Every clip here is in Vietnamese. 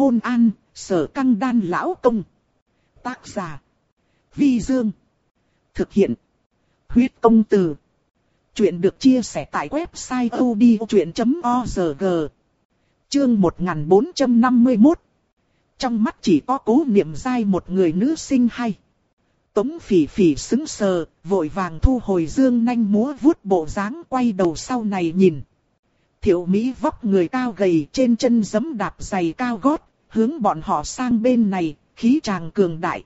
Hôn an, sở căng đan lão công. Tác giả. Vi Dương. Thực hiện. Huyết công từ. Chuyện được chia sẻ tại website odchuyện.org. Chương 1451. Trong mắt chỉ có cố niệm dai một người nữ sinh hay. Tống phỉ phỉ xứng sờ, vội vàng thu hồi dương nanh múa vuốt bộ dáng quay đầu sau này nhìn. Thiệu Mỹ vóc người cao gầy trên chân giấm đạp giày cao gót, hướng bọn họ sang bên này, khí tràng cường đại.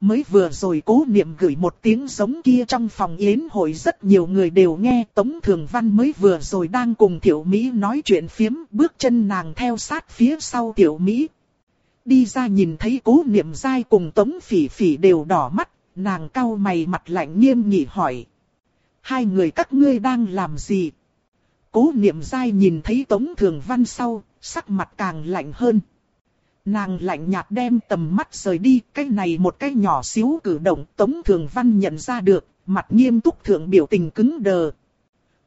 Mới vừa rồi cố niệm gửi một tiếng giống kia trong phòng yến hội rất nhiều người đều nghe Tống Thường Văn mới vừa rồi đang cùng Tiểu Mỹ nói chuyện phiếm bước chân nàng theo sát phía sau Tiểu Mỹ. Đi ra nhìn thấy cố niệm dai cùng Tống Phỉ Phỉ đều đỏ mắt, nàng cau mày mặt lạnh nghiêm nghị hỏi. Hai người các ngươi đang làm gì? Cố niệm dai nhìn thấy Tống Thường Văn sau, sắc mặt càng lạnh hơn. Nàng lạnh nhạt đem tầm mắt rời đi, cái này một cái nhỏ xíu cử động Tống Thường Văn nhận ra được, mặt nghiêm túc thượng biểu tình cứng đờ.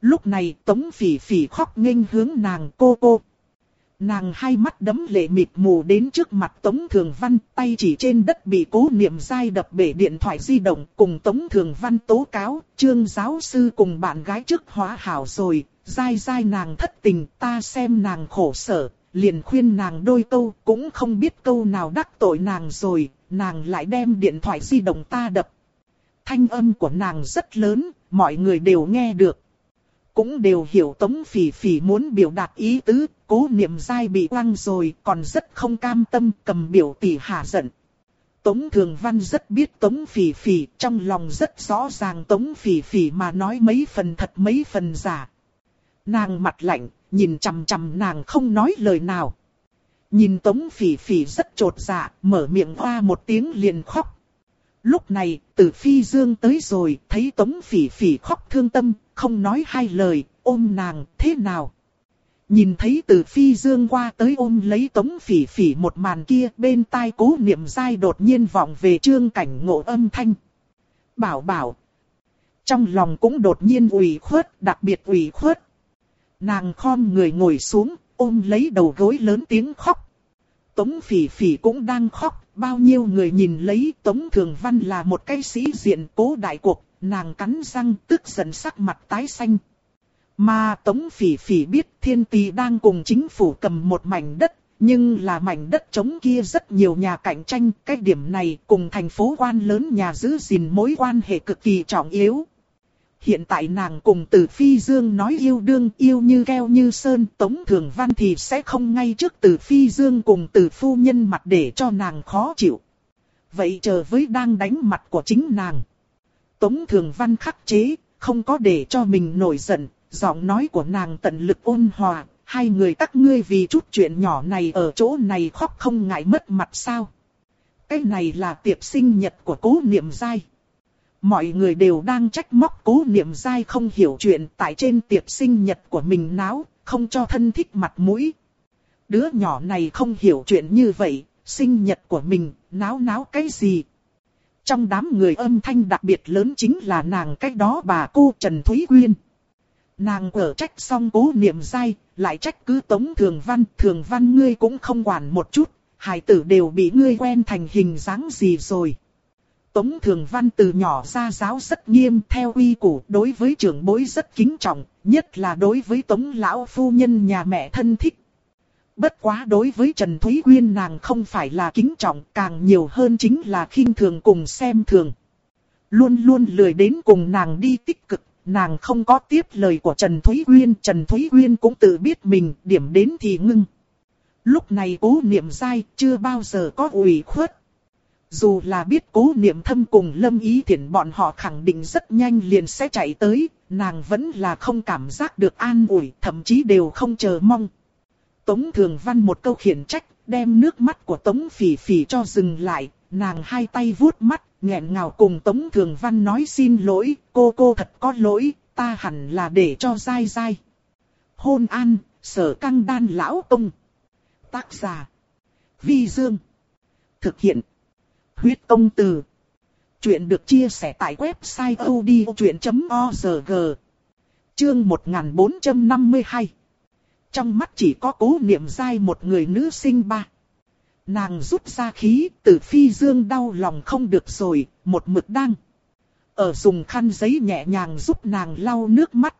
Lúc này Tống Phỉ Phỉ khóc nghênh hướng nàng cô cô. Nàng hai mắt đấm lệ mịt mù đến trước mặt Tống Thường Văn, tay chỉ trên đất bị cố niệm dai đập bể điện thoại di động cùng Tống Thường Văn tố cáo, trương giáo sư cùng bạn gái trước hóa hảo rồi, dai dai nàng thất tình, ta xem nàng khổ sở, liền khuyên nàng đôi câu, cũng không biết câu nào đắc tội nàng rồi, nàng lại đem điện thoại di động ta đập. Thanh âm của nàng rất lớn, mọi người đều nghe được. Cũng đều hiểu Tống Phỉ Phỉ muốn biểu đạt ý tứ, cố niệm dai bị quăng rồi, còn rất không cam tâm cầm biểu tỷ hạ giận. Tống Thường Văn rất biết Tống Phỉ Phỉ, trong lòng rất rõ ràng Tống Phỉ Phỉ mà nói mấy phần thật mấy phần giả. Nàng mặt lạnh, nhìn chằm chằm nàng không nói lời nào. Nhìn Tống Phỉ Phỉ rất trột dạ, mở miệng hoa một tiếng liền khóc. Lúc này, Tử Phi Dương tới rồi, thấy Tống Phỉ Phỉ khóc thương tâm, không nói hai lời, ôm nàng, thế nào? Nhìn thấy Tử Phi Dương qua tới ôm lấy Tống Phỉ Phỉ một màn kia, bên tai cố niệm dai đột nhiên vọng về trương cảnh ngộ âm thanh. Bảo bảo. Trong lòng cũng đột nhiên ủy khuất, đặc biệt ủy khuất, Nàng khom người ngồi xuống, ôm lấy đầu gối lớn tiếng khóc. Tống phỉ phỉ cũng đang khóc, bao nhiêu người nhìn lấy Tống Thường Văn là một cái sĩ diện cố đại cuộc, nàng cắn răng tức giận sắc mặt tái xanh. Mà Tống Phỉ Phỉ biết thiên tỷ đang cùng chính phủ cầm một mảnh đất, nhưng là mảnh đất trống kia rất nhiều nhà cạnh tranh, cái điểm này cùng thành phố quan lớn nhà giữ gìn mối quan hệ cực kỳ trọng yếu. Hiện tại nàng cùng từ Phi Dương nói yêu đương yêu như keo như sơn Tống Thường Văn thì sẽ không ngay trước từ Phi Dương cùng từ phu nhân mặt để cho nàng khó chịu. Vậy chờ với đang đánh mặt của chính nàng. Tống Thường Văn khắc chế, không có để cho mình nổi giận, giọng nói của nàng tận lực ôn hòa. Hai người các ngươi vì chút chuyện nhỏ này ở chỗ này khóc không ngại mất mặt sao. Cái này là tiệc sinh nhật của cố niệm giai Mọi người đều đang trách móc cố niệm dai không hiểu chuyện tại trên tiệc sinh nhật của mình náo, không cho thân thích mặt mũi. Đứa nhỏ này không hiểu chuyện như vậy, sinh nhật của mình, náo náo cái gì. Trong đám người âm thanh đặc biệt lớn chính là nàng cách đó bà cô Trần Thúy Quyên. Nàng ở trách xong cố niệm dai, lại trách cứ tống thường văn, thường văn ngươi cũng không quản một chút, Hải tử đều bị ngươi quen thành hình dáng gì rồi. Tống Thường Văn từ nhỏ ra giáo rất nghiêm theo uy củ đối với trưởng bối rất kính trọng, nhất là đối với Tống Lão Phu Nhân nhà mẹ thân thích. Bất quá đối với Trần Thúy Quyên nàng không phải là kính trọng, càng nhiều hơn chính là khinh thường cùng xem thường. Luôn luôn lười đến cùng nàng đi tích cực, nàng không có tiếp lời của Trần Thúy Quyên. Trần Thúy Quyên cũng tự biết mình, điểm đến thì ngưng. Lúc này cố niệm dai chưa bao giờ có ủy khuất, dù là biết cố niệm thâm cùng lâm ý thiện bọn họ khẳng định rất nhanh liền sẽ chạy tới, nàng vẫn là không cảm giác được an ủi, thậm chí đều không chờ mong. Tống Thường Văn một câu khiển trách, đem nước mắt của Tống Phỉ Phỉ cho dừng lại, nàng hai tay vuốt mắt, nghẹn ngào cùng Tống Thường Văn nói xin lỗi, cô cô thật có lỗi, ta hẳn là để cho dai dai. Hôn an, sở căng đan lão công. Tác giả. Vi Dương. Thực hiện. Huyết công từ. Chuyện được chia sẻ tại website odchuyện.org. Chương 1452. Trong mắt chỉ có cố niệm dai một người nữ sinh ba. Nàng rút ra khí, từ phi dương đau lòng không được rồi, một mực đang. Ở dùng khăn giấy nhẹ nhàng giúp nàng lau nước mắt.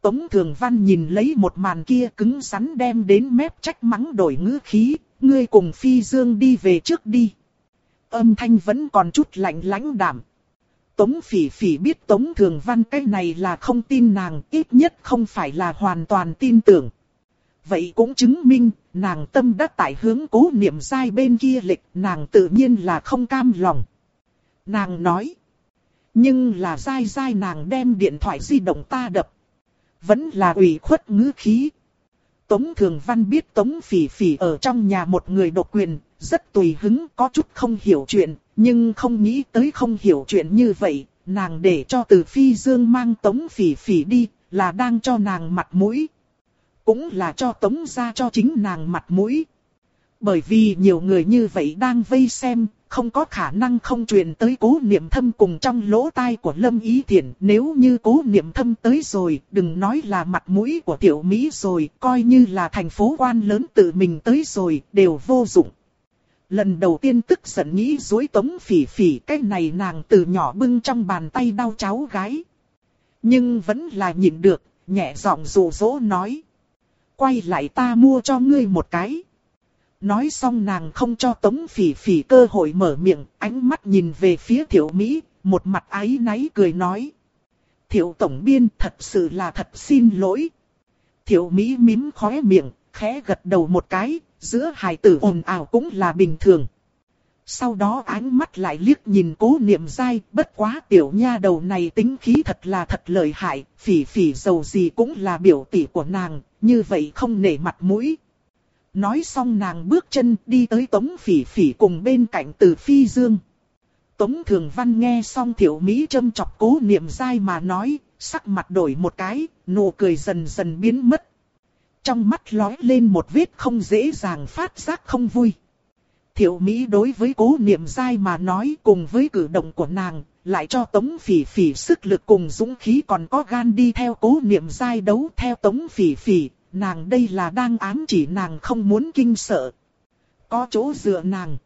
Tống Thường Văn nhìn lấy một màn kia cứng rắn đem đến mép trách mắng đổi ngữ khí, ngươi cùng Phi Dương đi về trước đi. Âm thanh vẫn còn chút lạnh lãnh đảm. Tống Phỉ Phỉ biết Tống Thường Văn cái này là không tin nàng, ít nhất không phải là hoàn toàn tin tưởng. Vậy cũng chứng minh, nàng tâm đã tại hướng cố niệm sai bên kia lịch, nàng tự nhiên là không cam lòng. Nàng nói, nhưng là dai dai nàng đem điện thoại di động ta đập. Vẫn là ủy khuất ngữ khí. Tống Thường Văn biết Tống Phỉ Phỉ ở trong nhà một người độc quyền, rất tùy hứng, có chút không hiểu chuyện, nhưng không nghĩ tới không hiểu chuyện như vậy, nàng để cho từ Phi Dương mang Tống Phỉ Phỉ đi, là đang cho nàng mặt mũi. Cũng là cho Tống ra cho chính nàng mặt mũi. Bởi vì nhiều người như vậy đang vây xem, không có khả năng không truyền tới cố niệm thâm cùng trong lỗ tai của Lâm Ý Thiển. Nếu như cố niệm thâm tới rồi, đừng nói là mặt mũi của tiểu Mỹ rồi, coi như là thành phố quan lớn tự mình tới rồi, đều vô dụng. Lần đầu tiên tức giận nghĩ dối tống phỉ phỉ cái này nàng từ nhỏ bưng trong bàn tay đau cháu gái. Nhưng vẫn là nhịn được, nhẹ giọng rủ rỗ nói. Quay lại ta mua cho ngươi một cái. Nói xong nàng không cho Tống Phỉ Phỉ cơ hội mở miệng, ánh mắt nhìn về phía thiểu Mỹ, một mặt ái náy cười nói. Thiệu Tổng Biên thật sự là thật xin lỗi. Thiệu Mỹ mím khóe miệng, khẽ gật đầu một cái, giữa hài tử ồn ào cũng là bình thường. Sau đó ánh mắt lại liếc nhìn cố niệm dai, bất quá tiểu nha đầu này tính khí thật là thật lợi hại, phỉ phỉ dầu gì cũng là biểu tỷ của nàng, như vậy không nể mặt mũi, Nói xong nàng bước chân đi tới Tống Phỉ Phỉ cùng bên cạnh Từ Phi Dương. Tống Thường Văn nghe xong Thiệu Mỹ châm chọc cố niệm dai mà nói, sắc mặt đổi một cái, nụ cười dần dần biến mất. Trong mắt lói lên một vết không dễ dàng phát giác không vui. Thiệu Mỹ đối với cố niệm dai mà nói cùng với cử động của nàng, lại cho Tống Phỉ Phỉ sức lực cùng dũng khí còn có gan đi theo cố niệm dai đấu theo Tống Phỉ Phỉ, nàng đây là đang ám chỉ nàng không muốn kinh sợ. Có chỗ dựa nàng.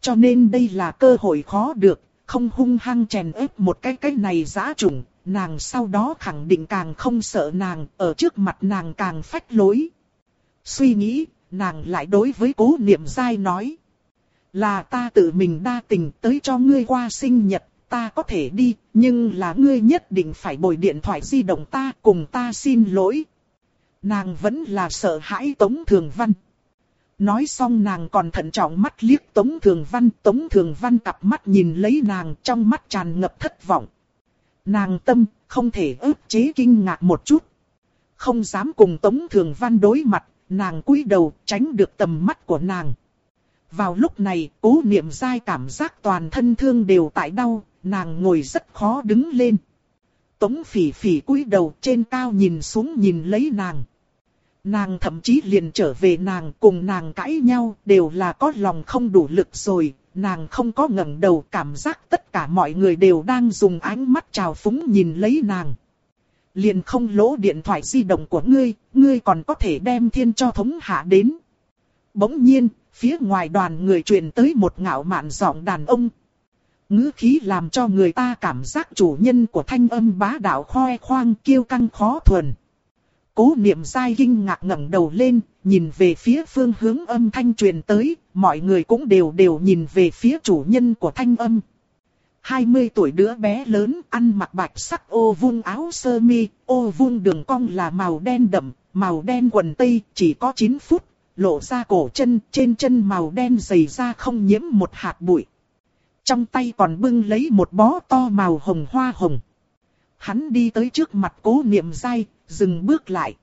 Cho nên đây là cơ hội khó được, không hung hăng chèn ép một cái cái này giá trùng, nàng sau đó khẳng định càng không sợ nàng, ở trước mặt nàng càng phách lối. Suy nghĩ, nàng lại đối với cố niệm dai nói. Là ta tự mình đa tình tới cho ngươi qua sinh nhật, ta có thể đi, nhưng là ngươi nhất định phải bồi điện thoại di động ta cùng ta xin lỗi, Nàng vẫn là sợ hãi Tống Thường Văn. Nói xong nàng còn thận trọng mắt liếc Tống Thường Văn. Tống Thường Văn cặp mắt nhìn lấy nàng trong mắt tràn ngập thất vọng. Nàng tâm không thể ức chế kinh ngạc một chút. Không dám cùng Tống Thường Văn đối mặt, nàng cúi đầu tránh được tầm mắt của nàng. Vào lúc này, cố niệm dai cảm giác toàn thân thương đều tại đau, nàng ngồi rất khó đứng lên. Tống phỉ phỉ cúi đầu trên cao nhìn xuống nhìn lấy nàng. Nàng thậm chí liền trở về nàng cùng nàng cãi nhau đều là có lòng không đủ lực rồi, nàng không có ngẩng đầu cảm giác tất cả mọi người đều đang dùng ánh mắt trào phúng nhìn lấy nàng. Liền không lỗ điện thoại di động của ngươi, ngươi còn có thể đem thiên cho thống hạ đến. Bỗng nhiên, phía ngoài đoàn người truyền tới một ngạo mạn giọng đàn ông. ngữ khí làm cho người ta cảm giác chủ nhân của thanh âm bá đạo khoe khoang kiêu căng khó thuần. Cố niệm sai kinh ngạc ngẩng đầu lên, nhìn về phía phương hướng âm thanh truyền tới, mọi người cũng đều đều nhìn về phía chủ nhân của thanh âm. 20 tuổi đứa bé lớn ăn mặc bạch sắc ô vuông áo sơ mi, ô vuông đường cong là màu đen đậm, màu đen quần tây chỉ có 9 phút, lộ ra cổ chân, trên chân màu đen dày ra không nhiễm một hạt bụi. Trong tay còn bưng lấy một bó to màu hồng hoa hồng. Hắn đi tới trước mặt cố niệm dai, dừng bước lại.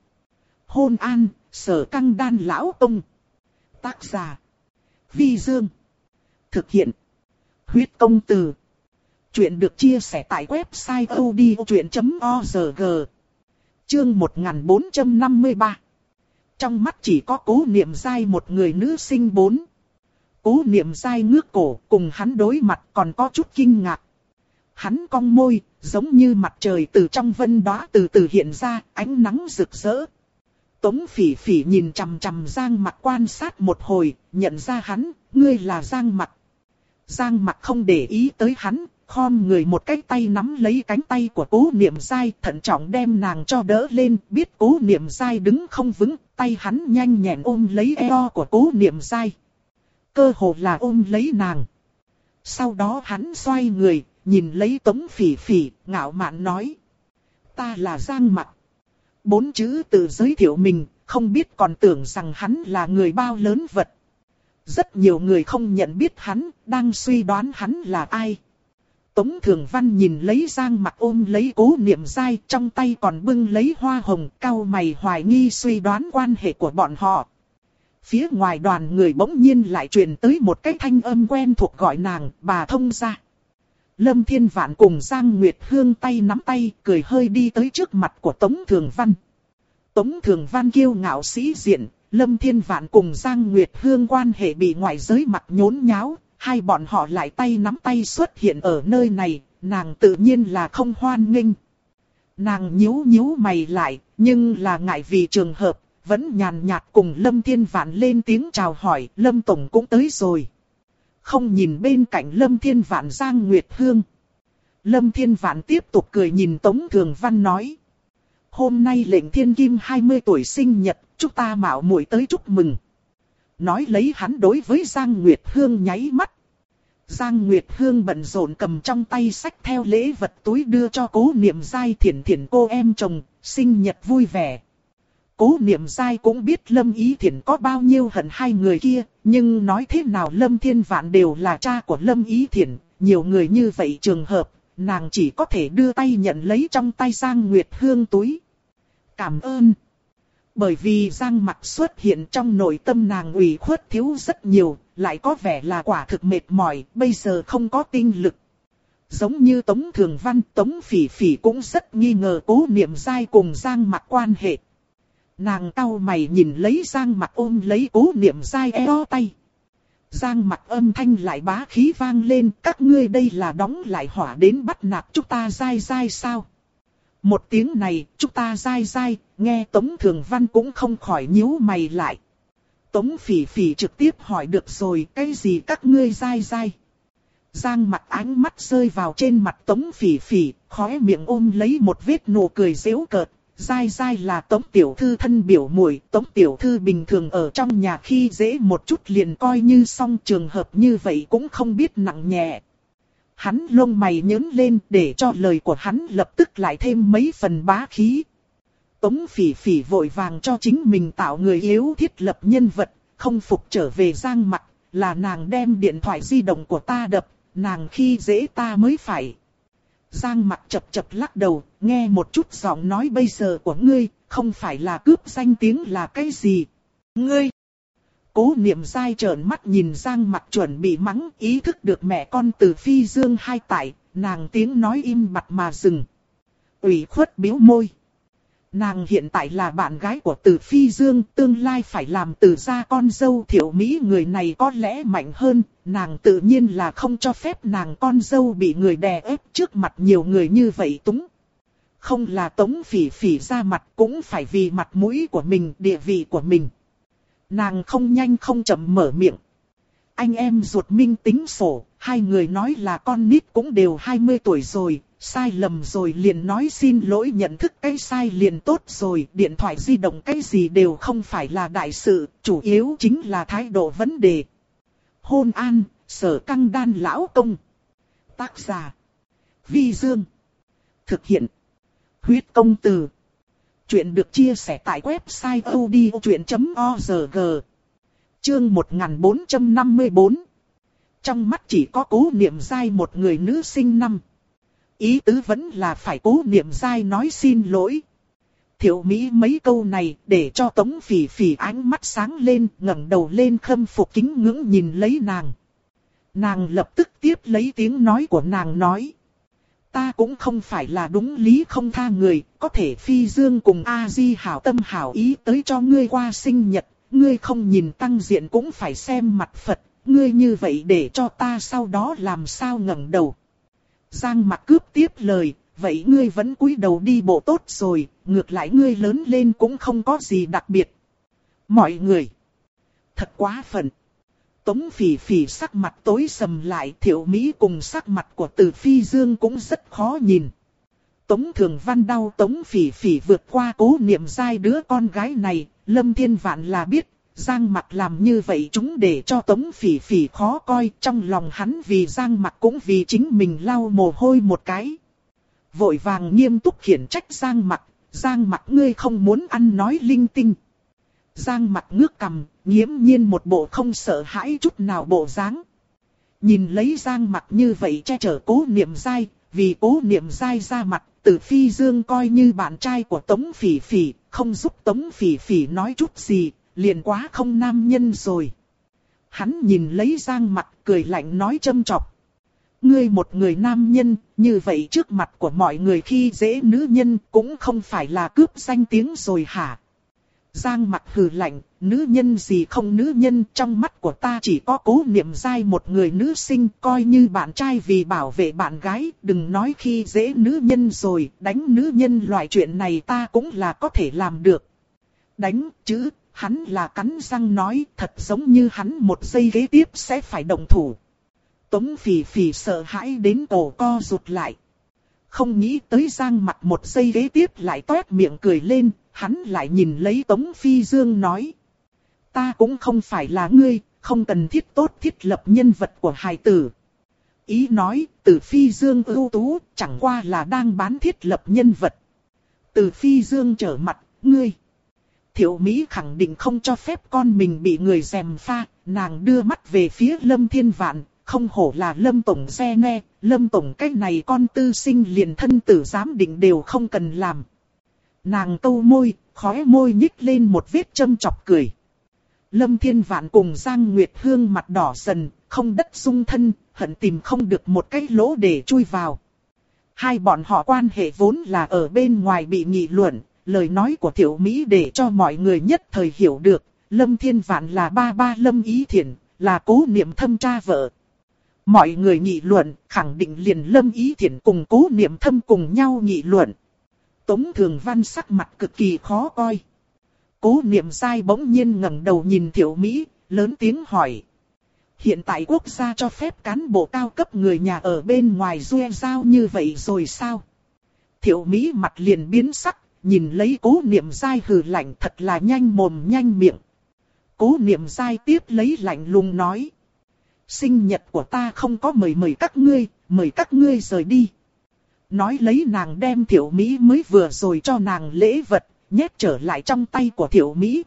Hôn an, sở căng đan lão ông. Tác giả. Vi Dương. Thực hiện. Huyết công từ. Chuyện được chia sẻ tại website odchuyện.org. Chương 1453. Trong mắt chỉ có cố niệm dai một người nữ sinh bốn. Cố niệm dai ngước cổ cùng hắn đối mặt còn có chút kinh ngạc. Hắn cong môi, giống như mặt trời từ trong vân đóa từ từ hiện ra, ánh nắng rực rỡ. Tống phỉ phỉ nhìn chằm chằm Giang mặt quan sát một hồi, nhận ra hắn, ngươi là Giang mặt. Giang mặt không để ý tới hắn, khom người một cái tay nắm lấy cánh tay của cố niệm dai, thận trọng đem nàng cho đỡ lên, biết cố niệm dai đứng không vững, tay hắn nhanh nhẹn ôm lấy eo của cố niệm dai. Cơ hồ là ôm lấy nàng. Sau đó hắn xoay người, nhìn lấy tống phỉ phỉ, ngạo mạn nói. Ta là Giang mặt. Bốn chữ tự giới thiệu mình, không biết còn tưởng rằng hắn là người bao lớn vật. Rất nhiều người không nhận biết hắn, đang suy đoán hắn là ai. Tống Thường Văn nhìn lấy Giang mặt ôm lấy cố niệm dai trong tay còn bưng lấy hoa hồng cao mày hoài nghi suy đoán quan hệ của bọn họ. Phía ngoài đoàn người bỗng nhiên lại truyền tới một cái thanh âm quen thuộc gọi nàng, bà thông ra. Lâm Thiên Vạn cùng Giang Nguyệt Hương tay nắm tay, cười hơi đi tới trước mặt của Tống Thường Văn. Tống Thường Văn kiêu ngạo sĩ diện, Lâm Thiên Vạn cùng Giang Nguyệt Hương quan hệ bị ngoại giới mặt nhốn nháo, hai bọn họ lại tay nắm tay xuất hiện ở nơi này, nàng tự nhiên là không hoan nghênh. Nàng nhíu nhíu mày lại, nhưng là ngại vì trường hợp, vẫn nhàn nhạt cùng Lâm Thiên Vạn lên tiếng chào hỏi, Lâm Tổng cũng tới rồi. Không nhìn bên cạnh Lâm Thiên Vạn Giang Nguyệt Hương. Lâm Thiên Vạn tiếp tục cười nhìn Tống Thường Văn nói. Hôm nay lệnh thiên kim 20 tuổi sinh nhật, chúng ta mạo muội tới chúc mừng. Nói lấy hắn đối với Giang Nguyệt Hương nháy mắt. Giang Nguyệt Hương bận rộn cầm trong tay sách theo lễ vật túi đưa cho cố niệm giai thiển thiển cô em chồng, sinh nhật vui vẻ. Cố niệm dai cũng biết Lâm Ý Thiển có bao nhiêu hận hai người kia, nhưng nói thế nào Lâm Thiên Vạn đều là cha của Lâm Ý Thiển, nhiều người như vậy trường hợp, nàng chỉ có thể đưa tay nhận lấy trong tay Giang Nguyệt Hương túi. Cảm ơn. Bởi vì Giang Mặc xuất hiện trong nội tâm nàng ủy khuất thiếu rất nhiều, lại có vẻ là quả thực mệt mỏi, bây giờ không có tinh lực. Giống như Tống Thường Văn, Tống Phỉ Phỉ cũng rất nghi ngờ cố niệm dai cùng Giang Mặc quan hệ. Nàng cau mày nhìn lấy Giang mặt ôm lấy cố niệm dai eo tay. Giang mặt âm thanh lại bá khí vang lên, các ngươi đây là đóng lại hỏa đến bắt nạt chúng ta dai dai sao? Một tiếng này, chúng ta dai dai, nghe Tống Thường Văn cũng không khỏi nhíu mày lại. Tống Phỉ Phỉ trực tiếp hỏi được rồi, cái gì các ngươi dai dai? Giang mặt ánh mắt rơi vào trên mặt Tống Phỉ Phỉ, khóe miệng ôm lấy một vết nụ cười dễu cợt. Dai dai là Tống Tiểu Thư thân biểu muội Tống Tiểu Thư bình thường ở trong nhà khi dễ một chút liền coi như xong trường hợp như vậy cũng không biết nặng nhẹ hắn lông mày nhớn lên để cho lời của hắn lập tức lại thêm mấy phần bá khí. Tống phỉ phỉ vội vàng cho chính mình tạo người yếu thiết lập nhân vật, không phục trở về giang mặt, là nàng đem điện thoại di động của ta đập, nàng khi dễ ta mới phải. Giang mặt chập chập lắc đầu, nghe một chút giọng nói bây giờ của ngươi, không phải là cướp danh tiếng là cái gì. Ngươi! Cố niệm dai trợn mắt nhìn Giang mặt chuẩn bị mắng ý thức được mẹ con từ phi dương hai tải nàng tiếng nói im mặt mà dừng. ủy khuất biếu môi. Nàng hiện tại là bạn gái của từ phi dương, tương lai phải làm từ gia con dâu thiểu Mỹ người này có lẽ mạnh hơn, nàng tự nhiên là không cho phép nàng con dâu bị người đè ép trước mặt nhiều người như vậy túng. Không là tống phỉ phỉ ra mặt cũng phải vì mặt mũi của mình, địa vị của mình. Nàng không nhanh không chậm mở miệng. Anh em ruột minh tính sổ, hai người nói là con nít cũng đều 20 tuổi rồi, sai lầm rồi liền nói xin lỗi nhận thức cái sai liền tốt rồi, điện thoại di động cái gì đều không phải là đại sự, chủ yếu chính là thái độ vấn đề. Hôn an, sở căng đan lão công. Tác giả. Vi Dương. Thực hiện. Huyết công từ. Chuyện được chia sẻ tại website odchuyện.org Chương 1454 Trong mắt chỉ có cố niệm dai một người nữ sinh năm. Ý tứ vẫn là phải cố niệm dai nói xin lỗi. Thiệu Mỹ mấy câu này để cho Tống Phỉ Phỉ ánh mắt sáng lên, ngẩng đầu lên khâm phục kính ngưỡng nhìn lấy nàng. Nàng lập tức tiếp lấy tiếng nói của nàng nói. Ta cũng không phải là đúng lý không tha người, có thể phi dương cùng A-di hảo tâm hảo ý tới cho ngươi qua sinh nhật, ngươi không nhìn tăng diện cũng phải xem mặt Phật, ngươi như vậy để cho ta sau đó làm sao ngẩng đầu. Giang mặt cướp tiếp lời, vậy ngươi vẫn cúi đầu đi bộ tốt rồi, ngược lại ngươi lớn lên cũng không có gì đặc biệt. Mọi người, thật quá phận. Tống phỉ phỉ sắc mặt tối sầm lại, thiệu Mỹ cùng sắc mặt của từ phi dương cũng rất khó nhìn. Tống thường văn đau tống phỉ phỉ vượt qua cố niệm sai đứa con gái này, lâm thiên vạn là biết, Giang mặt làm như vậy chúng để cho tống phỉ phỉ khó coi, trong lòng hắn vì Giang mặt cũng vì chính mình lau mồ hôi một cái. Vội vàng nghiêm túc khiển trách Giang mặt, Giang mặt ngươi không muốn ăn nói linh tinh. Giang mặt ngước cầm, nghiễm nhiên một bộ không sợ hãi chút nào bộ dáng. Nhìn lấy Giang mặt như vậy che chở cố niệm dai, vì cố niệm dai ra mặt, tử phi dương coi như bạn trai của Tống Phỉ Phỉ, không giúp Tống Phỉ Phỉ nói chút gì, liền quá không nam nhân rồi. Hắn nhìn lấy Giang mặt cười lạnh nói châm chọc. Ngươi một người nam nhân, như vậy trước mặt của mọi người khi dễ nữ nhân cũng không phải là cướp danh tiếng rồi hả? Giang mặt hừ lạnh, nữ nhân gì không nữ nhân trong mắt của ta chỉ có cố niệm dai một người nữ sinh coi như bạn trai vì bảo vệ bạn gái, đừng nói khi dễ nữ nhân rồi, đánh nữ nhân loại chuyện này ta cũng là có thể làm được. Đánh, chứ, hắn là cắn răng nói thật giống như hắn một giây ghế tiếp sẽ phải động thủ. Tống phì phì sợ hãi đến cổ co rụt lại. Không nghĩ tới giang mặt một giây ghế tiếp lại toét miệng cười lên, hắn lại nhìn lấy Tống Phi Dương nói. Ta cũng không phải là ngươi, không cần thiết tốt thiết lập nhân vật của hài tử. Ý nói, từ Phi Dương ưu tú, chẳng qua là đang bán thiết lập nhân vật. Từ Phi Dương trở mặt, ngươi. Thiệu Mỹ khẳng định không cho phép con mình bị người dèm pha, nàng đưa mắt về phía Lâm Thiên Vạn, không hổ là Lâm Tổng xe nghe, Lâm Tổng cách này con tư sinh liền thân tử giám định đều không cần làm. Nàng câu môi, khóe môi nhích lên một vết châm chọc cười. Lâm Thiên Vạn cùng Giang Nguyệt Hương mặt đỏ dần, không đất sung thân, hận tìm không được một cái lỗ để chui vào. Hai bọn họ quan hệ vốn là ở bên ngoài bị nghị luận, lời nói của Tiểu Mỹ để cho mọi người nhất thời hiểu được, Lâm Thiên Vạn là ba ba Lâm Ý Thiển, là cố niệm thâm cha vợ. Mọi người nghị luận, khẳng định liền Lâm Ý Thiển cùng cố niệm thâm cùng nhau nghị luận. Tống Thường Văn sắc mặt cực kỳ khó coi. Cố niệm sai bỗng nhiên ngẩng đầu nhìn Tiểu Mỹ, lớn tiếng hỏi. Hiện tại quốc gia cho phép cán bộ cao cấp người nhà ở bên ngoài duê giao như vậy rồi sao? Tiểu Mỹ mặt liền biến sắc, nhìn lấy cố niệm dai hừ lạnh thật là nhanh mồm nhanh miệng. Cố niệm dai tiếp lấy lạnh lùng nói. Sinh nhật của ta không có mời mời các ngươi, mời các ngươi rời đi. Nói lấy nàng đem thiểu Mỹ mới vừa rồi cho nàng lễ vật, nhét trở lại trong tay của thiểu Mỹ.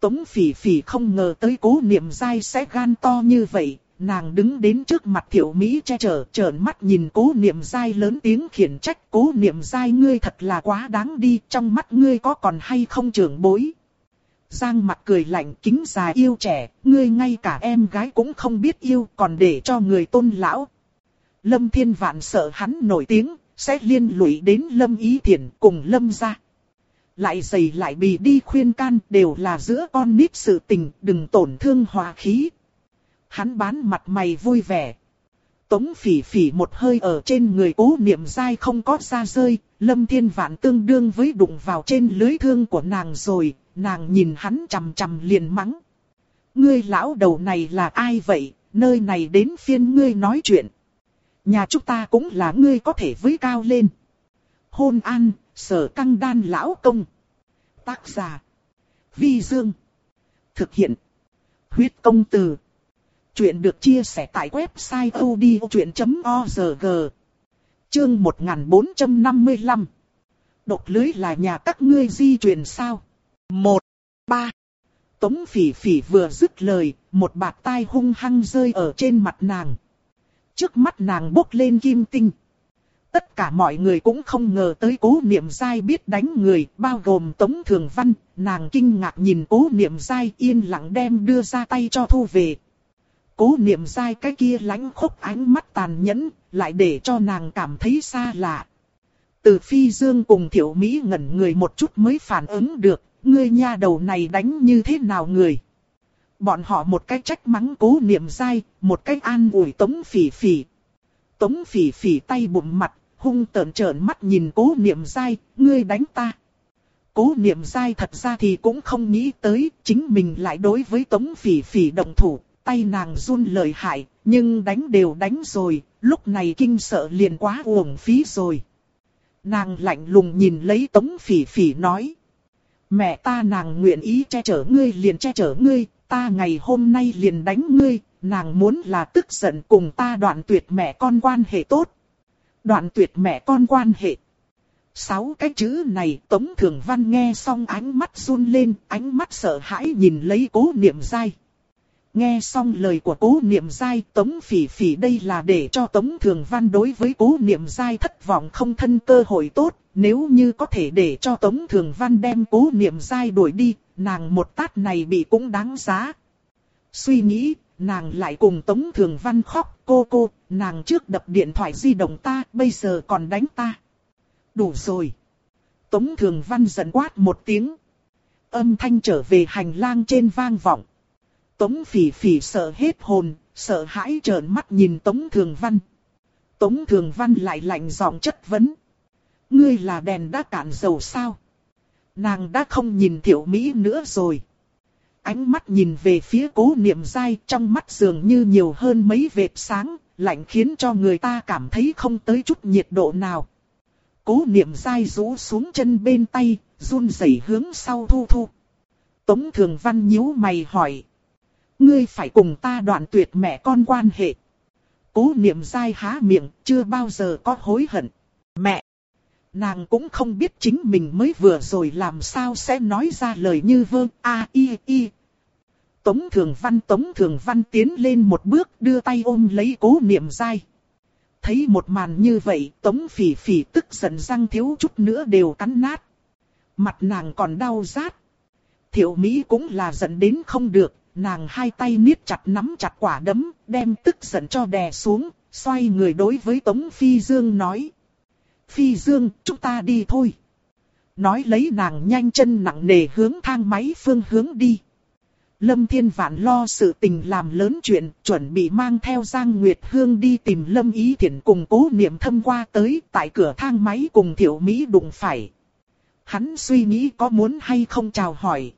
Tống phỉ phỉ không ngờ tới cố niệm dai sẽ gan to như vậy, nàng đứng đến trước mặt thiểu Mỹ che chở, trợn mắt nhìn cố niệm dai lớn tiếng khiển trách cố niệm dai ngươi thật là quá đáng đi, trong mắt ngươi có còn hay không trưởng bối. Giang mặt cười lạnh kính già yêu trẻ, ngươi ngay cả em gái cũng không biết yêu còn để cho người tôn lão, Lâm Thiên Vạn sợ hắn nổi tiếng, sẽ liên lụy đến Lâm Ý Thiển cùng Lâm gia. Lại dày lại bì đi khuyên can đều là giữa con nít sự tình, đừng tổn thương hòa khí. Hắn bán mặt mày vui vẻ. Tống phỉ phỉ một hơi ở trên người cố niệm dai không có ra rơi, Lâm Thiên Vạn tương đương với đụng vào trên lưới thương của nàng rồi, nàng nhìn hắn chằm chằm liền mắng. Ngươi lão đầu này là ai vậy, nơi này đến phiên ngươi nói chuyện. Nhà chúng ta cũng là ngươi có thể với cao lên. Hôn an, sở căng đan lão công. Tác giả. Vi Dương. Thực hiện. Huyết công từ. Chuyện được chia sẻ tại website odchuyện.org. Chương 1455. Độc lưới là nhà các ngươi di chuyển sao? 1. 3. Tống phỉ phỉ vừa dứt lời, một bạt tai hung hăng rơi ở trên mặt nàng trước mắt nàng bốc lên kim tinh. Tất cả mọi người cũng không ngờ tới cố niệm dai biết đánh người, bao gồm Tống Thường Văn, nàng kinh ngạc nhìn cố niệm dai yên lặng đem đưa ra tay cho thu về. Cố niệm dai cái kia lánh khúc ánh mắt tàn nhẫn, lại để cho nàng cảm thấy xa lạ. Từ phi dương cùng thiểu Mỹ ngẩn người một chút mới phản ứng được, ngươi nha đầu này đánh như thế nào người. Bọn họ một cái trách mắng cố niệm dai, một cái an ủi tống phỉ phỉ. Tống phỉ phỉ tay bụng mặt, hung tợn trợn mắt nhìn cố niệm dai, ngươi đánh ta. Cố niệm dai thật ra thì cũng không nghĩ tới, chính mình lại đối với tống phỉ phỉ động thủ, tay nàng run lời hại, nhưng đánh đều đánh rồi, lúc này kinh sợ liền quá uổng phí rồi. Nàng lạnh lùng nhìn lấy tống phỉ phỉ nói. Mẹ ta nàng nguyện ý che chở ngươi liền che chở ngươi, ta ngày hôm nay liền đánh ngươi, nàng muốn là tức giận cùng ta đoạn tuyệt mẹ con quan hệ tốt. Đoạn tuyệt mẹ con quan hệ. Sáu cái chữ này Tống Thường Văn nghe xong ánh mắt run lên, ánh mắt sợ hãi nhìn lấy cố niệm dai. Nghe xong lời của cố niệm dai Tống Phỉ Phỉ đây là để cho Tống Thường Văn đối với cố niệm dai thất vọng không thân cơ hội tốt. Nếu như có thể để cho Tống Thường Văn đem cố niệm dai đuổi đi, nàng một tát này bị cũng đáng giá. Suy nghĩ, nàng lại cùng Tống Thường Văn khóc, cô cô, nàng trước đập điện thoại di động ta, bây giờ còn đánh ta. Đủ rồi. Tống Thường Văn giận quát một tiếng. Âm thanh trở về hành lang trên vang vọng. Tống Phỉ Phỉ sợ hết hồn, sợ hãi trợn mắt nhìn Tống Thường Văn. Tống Thường Văn lại lạnh giọng chất vấn. Ngươi là đèn đã cạn dầu sao? Nàng đã không nhìn thiểu Mỹ nữa rồi. Ánh mắt nhìn về phía cố niệm dai trong mắt dường như nhiều hơn mấy vệt sáng, lạnh khiến cho người ta cảm thấy không tới chút nhiệt độ nào. Cố niệm dai rũ xuống chân bên tay, run rẩy hướng sau thu thu. Tống thường văn nhíu mày hỏi. Ngươi phải cùng ta đoạn tuyệt mẹ con quan hệ. Cố niệm dai há miệng, chưa bao giờ có hối hận. Mẹ! Nàng cũng không biết chính mình mới vừa rồi làm sao sẽ nói ra lời như vơ a i i. Tống Thường Văn Tống Thường Văn tiến lên một bước đưa tay ôm lấy cố niệm dai. Thấy một màn như vậy Tống Phỉ Phỉ tức giận răng thiếu chút nữa đều cắn nát. Mặt nàng còn đau rát. Thiệu Mỹ cũng là giận đến không được, nàng hai tay niết chặt nắm chặt quả đấm, đem tức giận cho đè xuống, xoay người đối với Tống Phi Dương nói. Phi Dương, chúng ta đi thôi. Nói lấy nàng nhanh chân nặng nề hướng thang máy phương hướng đi. Lâm Thiên Vạn lo sự tình làm lớn chuyện, chuẩn bị mang theo Giang Nguyệt Hương đi tìm Lâm Ý Thiển cùng cố niệm thâm qua tới tại cửa thang máy cùng Thiệu Mỹ đụng phải. Hắn suy nghĩ có muốn hay không chào hỏi.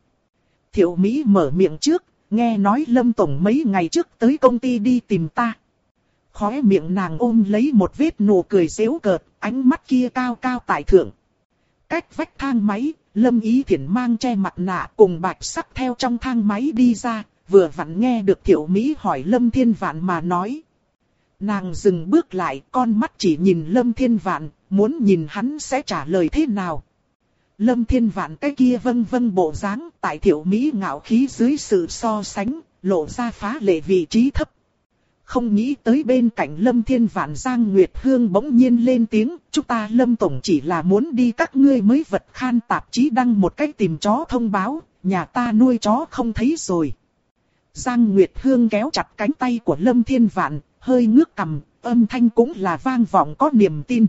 Thiệu Mỹ mở miệng trước, nghe nói Lâm Tổng mấy ngày trước tới công ty đi tìm ta. Khóe miệng nàng ôm lấy một vết nụ cười xéo cợt, ánh mắt kia cao cao tại thượng. Cách vách thang máy, Lâm Ý Thiển mang che mặt nạ cùng bạch sắc theo trong thang máy đi ra, vừa vặn nghe được Thiệu Mỹ hỏi Lâm Thiên Vạn mà nói. Nàng dừng bước lại, con mắt chỉ nhìn Lâm Thiên Vạn, muốn nhìn hắn sẽ trả lời thế nào. Lâm Thiên Vạn cái kia vân vân bộ dáng tại thiểu Mỹ ngạo khí dưới sự so sánh, lộ ra phá lệ vị trí thấp. Không nghĩ tới bên cạnh Lâm Thiên Vạn Giang Nguyệt Hương bỗng nhiên lên tiếng, chúng ta Lâm Tổng chỉ là muốn đi các ngươi mới vật khan tạp chí đăng một cách tìm chó thông báo, nhà ta nuôi chó không thấy rồi. Giang Nguyệt Hương kéo chặt cánh tay của Lâm Thiên Vạn, hơi ngước cầm, âm thanh cũng là vang vọng có niềm tin.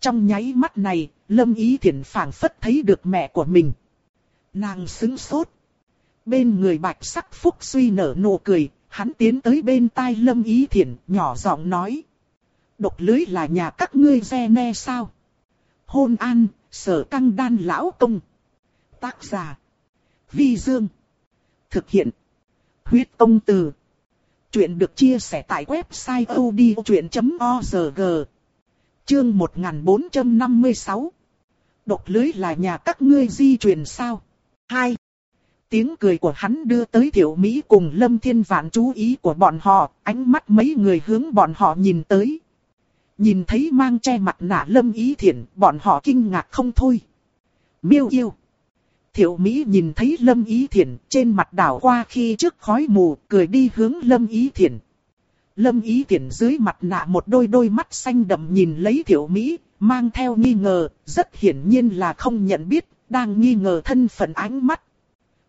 Trong nháy mắt này, Lâm Ý Thiển phảng phất thấy được mẹ của mình. Nàng xứng sốt. Bên người bạch sắc phúc suy nở nụ cười, hắn tiến tới bên tai Lâm Ý Thiển, nhỏ giọng nói. Độc lưới là nhà các ngươi xe ne sao? Hôn an, sở căng đan lão công. Tác giả. Vi Dương. Thực hiện. Huyết công từ. Chuyện được chia sẻ tại website odchuyện.org. Chương 1456. Độc lưới là nhà các ngươi di truyền sao? Hai, Tiếng cười của hắn đưa tới Thiệu Mỹ cùng Lâm Thiên Vạn chú ý của bọn họ, ánh mắt mấy người hướng bọn họ nhìn tới. Nhìn thấy mang che mặt nạ Lâm Ý Thiển, bọn họ kinh ngạc không thôi. Miêu yêu. Thiệu Mỹ nhìn thấy Lâm Ý Thiển trên mặt đảo qua khi trước khói mù, cười đi hướng Lâm Ý Thiển. Lâm Ý Thiển dưới mặt nạ một đôi đôi mắt xanh đậm nhìn lấy Tiểu Mỹ, mang theo nghi ngờ, rất hiển nhiên là không nhận biết, đang nghi ngờ thân phận ánh mắt.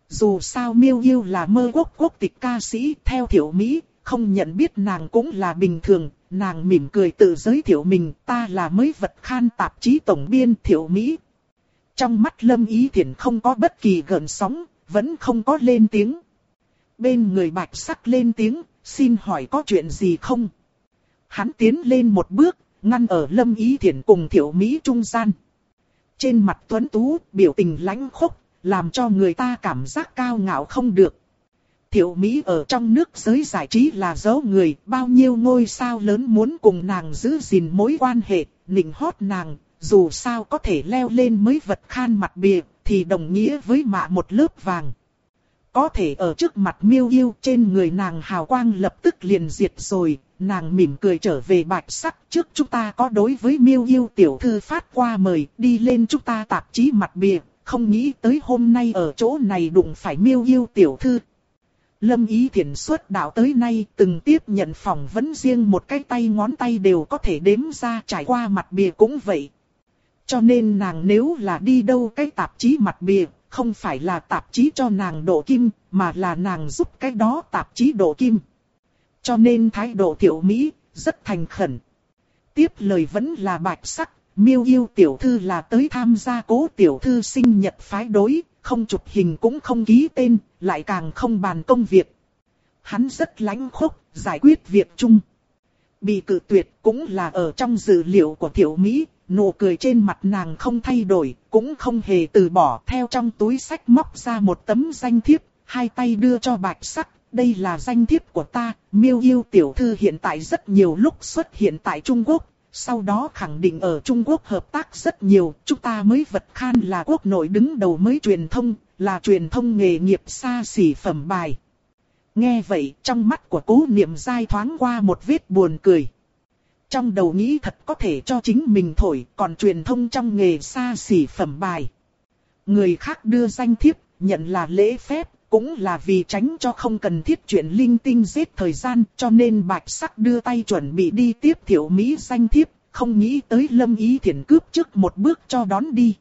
Dù sao miêu yêu là mơ quốc quốc tịch ca sĩ theo Tiểu Mỹ, không nhận biết nàng cũng là bình thường, nàng mỉm cười tự giới thiệu mình, ta là mới vật khan tạp chí tổng biên Tiểu Mỹ. Trong mắt lâm ý thiện không có bất kỳ gợn sóng, vẫn không có lên tiếng. Bên người bạch sắc lên tiếng, xin hỏi có chuyện gì không? Hắn tiến lên một bước, ngăn ở Lâm Ý Thiển cùng Thiệu Mỹ trung gian. Trên mặt tuấn tú, biểu tình lãnh khốc, làm cho người ta cảm giác cao ngạo không được. Thiệu Mỹ ở trong nước giới giải trí là dấu người, bao nhiêu ngôi sao lớn muốn cùng nàng giữ gìn mối quan hệ, nịnh hót nàng, dù sao có thể leo lên mới vật khan mặt bìa, thì đồng nghĩa với mạ một lớp vàng. Có thể ở trước mặt miêu yêu trên người nàng hào quang lập tức liền diệt rồi, nàng mỉm cười trở về bạch sắc trước chúng ta có đối với miêu yêu tiểu thư phát qua mời đi lên chúng ta tạp chí mặt bìa, không nghĩ tới hôm nay ở chỗ này đụng phải miêu yêu tiểu thư. Lâm Ý Thiển xuất đạo tới nay từng tiếp nhận phỏng vấn riêng một cái tay ngón tay đều có thể đếm ra trải qua mặt bìa cũng vậy. Cho nên nàng nếu là đi đâu cái tạp chí mặt bìa, không phải là tạp chí cho nàng độ kim, mà là nàng giúp cái đó tạp chí độ kim. Cho nên thái độ tiểu Mỹ, rất thành khẩn. Tiếp lời vẫn là bạch sắc, miêu yêu tiểu thư là tới tham gia cố tiểu thư sinh nhật phái đối, không chụp hình cũng không ký tên, lại càng không bàn công việc. Hắn rất lãnh khốc, giải quyết việc chung. Bị cự tuyệt cũng là ở trong dữ liệu của tiểu Mỹ, nụ cười trên mặt nàng không thay đổi, cũng không hề từ bỏ theo trong túi sách móc ra một tấm danh thiếp, hai tay đưa cho bạch sắc. Đây là danh thiếp của ta, miêu yêu tiểu thư hiện tại rất nhiều lúc xuất hiện tại Trung Quốc, sau đó khẳng định ở Trung Quốc hợp tác rất nhiều, chúng ta mới vật khan là quốc nội đứng đầu mới truyền thông, là truyền thông nghề nghiệp xa xỉ phẩm bài. Nghe vậy, trong mắt của cố niệm dai thoáng qua một vết buồn cười. Trong đầu nghĩ thật có thể cho chính mình thổi, còn truyền thông trong nghề xa xỉ phẩm bài. Người khác đưa danh thiếp, nhận là lễ phép, cũng là vì tránh cho không cần thiết chuyện linh tinh giết thời gian, cho nên bạch sắc đưa tay chuẩn bị đi tiếp thiểu Mỹ danh thiếp, không nghĩ tới lâm ý thiện cướp trước một bước cho đón đi.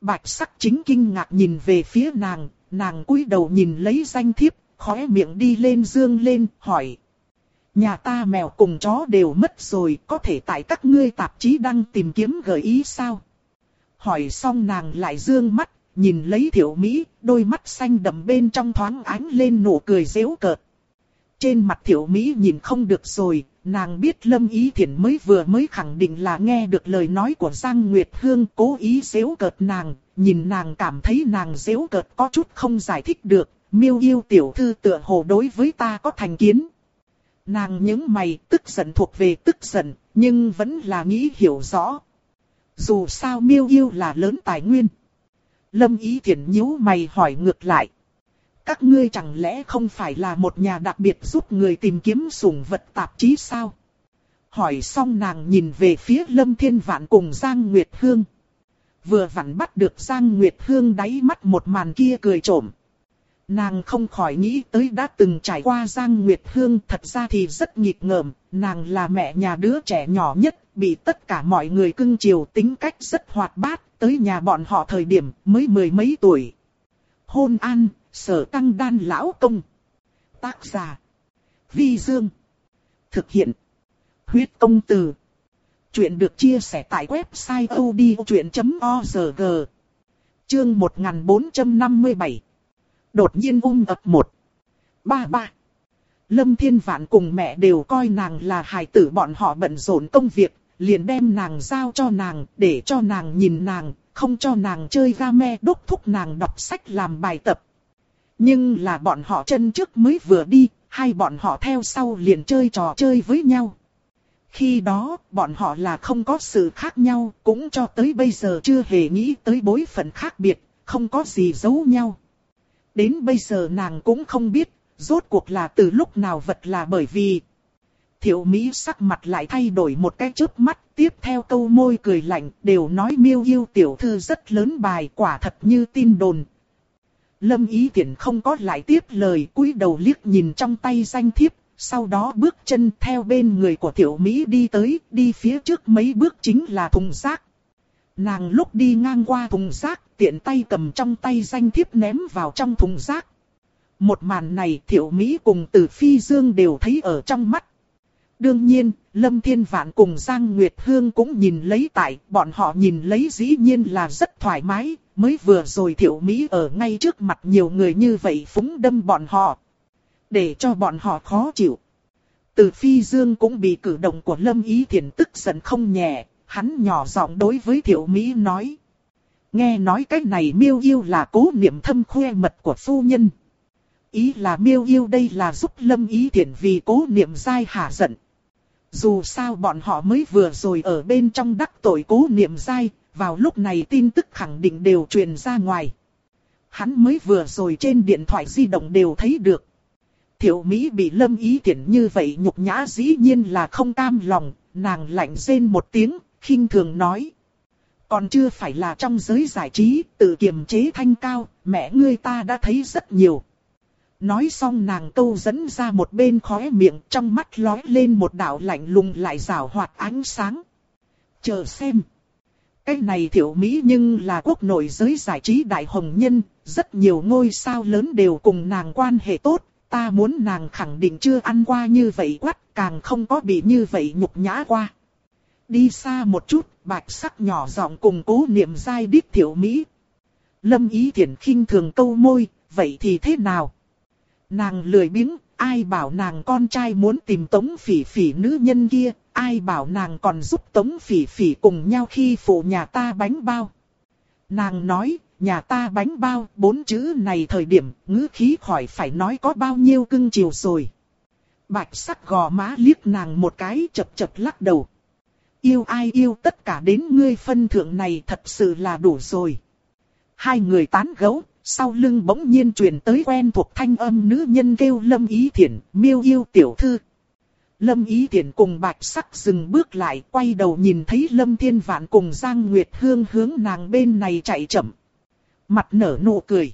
Bạch sắc chính kinh ngạc nhìn về phía nàng, nàng cúi đầu nhìn lấy danh thiếp, khóe miệng đi lên dương lên, hỏi. Nhà ta mèo cùng chó đều mất rồi, có thể tại các ngươi tạp chí đăng tìm kiếm gợi ý sao? Hỏi xong nàng lại dương mắt, nhìn lấy thiểu Mỹ, đôi mắt xanh đậm bên trong thoáng ánh lên nụ cười dễu cợt. Trên mặt thiểu Mỹ nhìn không được rồi, nàng biết Lâm Ý Thiển mới vừa mới khẳng định là nghe được lời nói của Giang Nguyệt Hương cố ý dễu cợt nàng, nhìn nàng cảm thấy nàng dễu cợt có chút không giải thích được, miêu yêu tiểu thư tựa hồ đối với ta có thành kiến. Nàng những mày tức giận thuộc về tức giận, nhưng vẫn là nghĩ hiểu rõ. Dù sao miêu yêu là lớn tài nguyên. Lâm Ý Thiển nhíu mày hỏi ngược lại. Các ngươi chẳng lẽ không phải là một nhà đặc biệt giúp người tìm kiếm sủng vật tạp chí sao? Hỏi xong nàng nhìn về phía Lâm Thiên Vạn cùng Giang Nguyệt Hương. Vừa vặn bắt được Giang Nguyệt Hương đáy mắt một màn kia cười trộm. Nàng không khỏi nghĩ tới đã từng trải qua Giang Nguyệt Hương thật ra thì rất nghịch ngợm, nàng là mẹ nhà đứa trẻ nhỏ nhất, bị tất cả mọi người cưng chiều tính cách rất hoạt bát, tới nhà bọn họ thời điểm mới mười mấy tuổi. Hôn an, sở tăng đan lão công. Tác giả. Vi Dương. Thực hiện. Huyết công từ. Chuyện được chia sẻ tại website odchuyện.org. Chương 1457. Đột nhiên ung ập một. Ba ba. Lâm Thiên Vạn cùng mẹ đều coi nàng là hài tử bọn họ bận rộn công việc, liền đem nàng giao cho nàng, để cho nàng nhìn nàng, không cho nàng chơi game đốc thúc nàng đọc sách làm bài tập. Nhưng là bọn họ chân trước mới vừa đi, hai bọn họ theo sau liền chơi trò chơi với nhau. Khi đó, bọn họ là không có sự khác nhau, cũng cho tới bây giờ chưa hề nghĩ tới bối phận khác biệt, không có gì giấu nhau. Đến bây giờ nàng cũng không biết, rốt cuộc là từ lúc nào vật là bởi vì Thiệu Mỹ sắc mặt lại thay đổi một cái chớp mắt, tiếp theo câu môi cười lạnh, đều nói miêu yêu tiểu thư rất lớn bài quả thật như tin đồn. Lâm Ý Tiễn không có lại tiếp lời cúi đầu liếc nhìn trong tay danh thiếp, sau đó bước chân theo bên người của Tiểu Mỹ đi tới, đi phía trước mấy bước chính là thùng rác. Nàng lúc đi ngang qua thùng rác, tiện tay cầm trong tay danh thiếp ném vào trong thùng rác. Một màn này thiệu Mỹ cùng Từ Phi Dương đều thấy ở trong mắt. Đương nhiên, Lâm Thiên Vạn cùng Giang Nguyệt Hương cũng nhìn lấy tại, bọn họ nhìn lấy dĩ nhiên là rất thoải mái, mới vừa rồi thiệu Mỹ ở ngay trước mặt nhiều người như vậy phúng đâm bọn họ. Để cho bọn họ khó chịu. Từ phi dương cũng bị cử động của Lâm Ý Thiền tức giận không nhẹ, hắn nhỏ giọng đối với Thiệu Mỹ nói. Nghe nói cái này miêu yêu là cố niệm thâm khoe mật của phu nhân. Ý là miêu yêu đây là giúp Lâm Ý thiện vì cố niệm dai hạ giận. Dù sao bọn họ mới vừa rồi ở bên trong đắc tội cố niệm dai, vào lúc này tin tức khẳng định đều truyền ra ngoài. Hắn mới vừa rồi trên điện thoại di động đều thấy được. Thiệu Mỹ bị lâm ý tiện như vậy nhục nhã dĩ nhiên là không cam lòng, nàng lạnh rên một tiếng, khinh thường nói. Còn chưa phải là trong giới giải trí, tự kiềm chế thanh cao, mẹ ngươi ta đã thấy rất nhiều. Nói xong nàng câu dẫn ra một bên khóe miệng trong mắt lói lên một đạo lạnh lùng lại rào hoạt ánh sáng. Chờ xem. Cái này thiểu Mỹ nhưng là quốc nội giới giải trí đại hồng nhân, rất nhiều ngôi sao lớn đều cùng nàng quan hệ tốt, ta muốn nàng khẳng định chưa ăn qua như vậy quát, càng không có bị như vậy nhục nhã qua. Đi xa một chút, bạch sắc nhỏ giọng cùng cố niệm giai đích thiểu Mỹ. Lâm ý thiện khinh thường câu môi, vậy thì thế nào? Nàng lười biếng, ai bảo nàng con trai muốn tìm tống phỉ phỉ nữ nhân kia, ai bảo nàng còn giúp tống phỉ phỉ cùng nhau khi phụ nhà ta bánh bao. Nàng nói, nhà ta bánh bao, bốn chữ này thời điểm, ngữ khí khỏi phải nói có bao nhiêu cưng chiều rồi. Bạch sắc gò má liếc nàng một cái chập chập lắc đầu. Yêu ai yêu tất cả đến ngươi phân thượng này thật sự là đủ rồi. Hai người tán gẫu, sau lưng bỗng nhiên truyền tới quen thuộc thanh âm nữ nhân kêu Lâm Ý Thiển, miêu yêu tiểu thư. Lâm Ý Thiển cùng bạch sắc dừng bước lại, quay đầu nhìn thấy Lâm Thiên Vạn cùng Giang Nguyệt Hương hướng nàng bên này chạy chậm. Mặt nở nụ cười.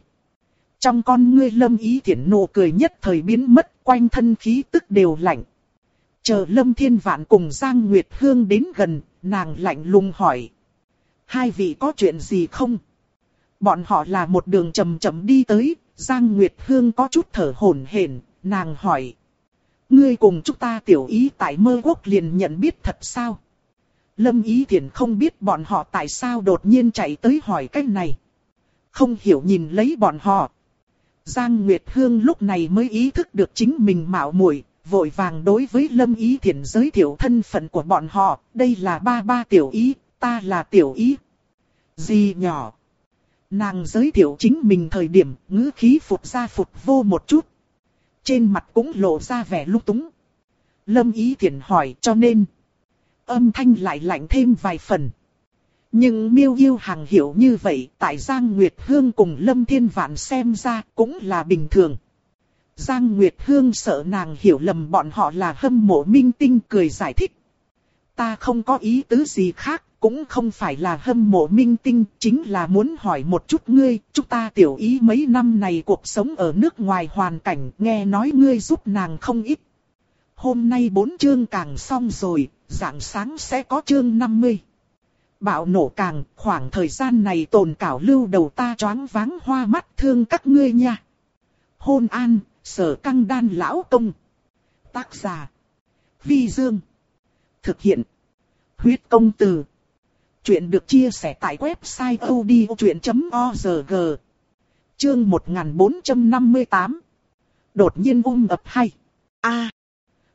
Trong con ngươi Lâm Ý Thiển nụ cười nhất thời biến mất, quanh thân khí tức đều lạnh. Chờ Lâm Thiên Vạn cùng Giang Nguyệt Hương đến gần, nàng lạnh lùng hỏi. Hai vị có chuyện gì không? Bọn họ là một đường chậm chậm đi tới, Giang Nguyệt Hương có chút thở hổn hển, nàng hỏi. Ngươi cùng chúng ta tiểu ý tại mơ quốc liền nhận biết thật sao? Lâm Ý Thiển không biết bọn họ tại sao đột nhiên chạy tới hỏi cách này. Không hiểu nhìn lấy bọn họ. Giang Nguyệt Hương lúc này mới ý thức được chính mình mạo muội, vội vàng đối với Lâm Ý Thiển giới thiệu thân phận của bọn họ. Đây là ba ba tiểu ý, ta là tiểu ý. Gì nhỏ? Nàng giới thiệu chính mình thời điểm ngữ khí phục ra phục vô một chút. Trên mặt cũng lộ ra vẻ lúc túng. Lâm ý Thiển hỏi cho nên. Âm thanh lại lạnh thêm vài phần. Nhưng miêu yêu hàng hiểu như vậy tại Giang Nguyệt Hương cùng Lâm Thiên Vạn xem ra cũng là bình thường. Giang Nguyệt Hương sợ nàng hiểu lầm bọn họ là hâm mộ minh tinh cười giải thích. Ta không có ý tứ gì khác, cũng không phải là hâm mộ minh tinh, chính là muốn hỏi một chút ngươi, chúng ta tiểu ý mấy năm này cuộc sống ở nước ngoài hoàn cảnh, nghe nói ngươi giúp nàng không ít. Hôm nay bốn chương càng xong rồi, dạng sáng sẽ có chương 50. Bạo nổ càng, khoảng thời gian này tồn cảo lưu đầu ta choáng váng hoa mắt thương các ngươi nha. Hôn an, sở căng đan lão công. Tác giả. Vi Dương. Thực hiện. Huyết công từ. Chuyện được chia sẻ tại website odchuyện.org Chương 1458 Đột nhiên ung ập hay a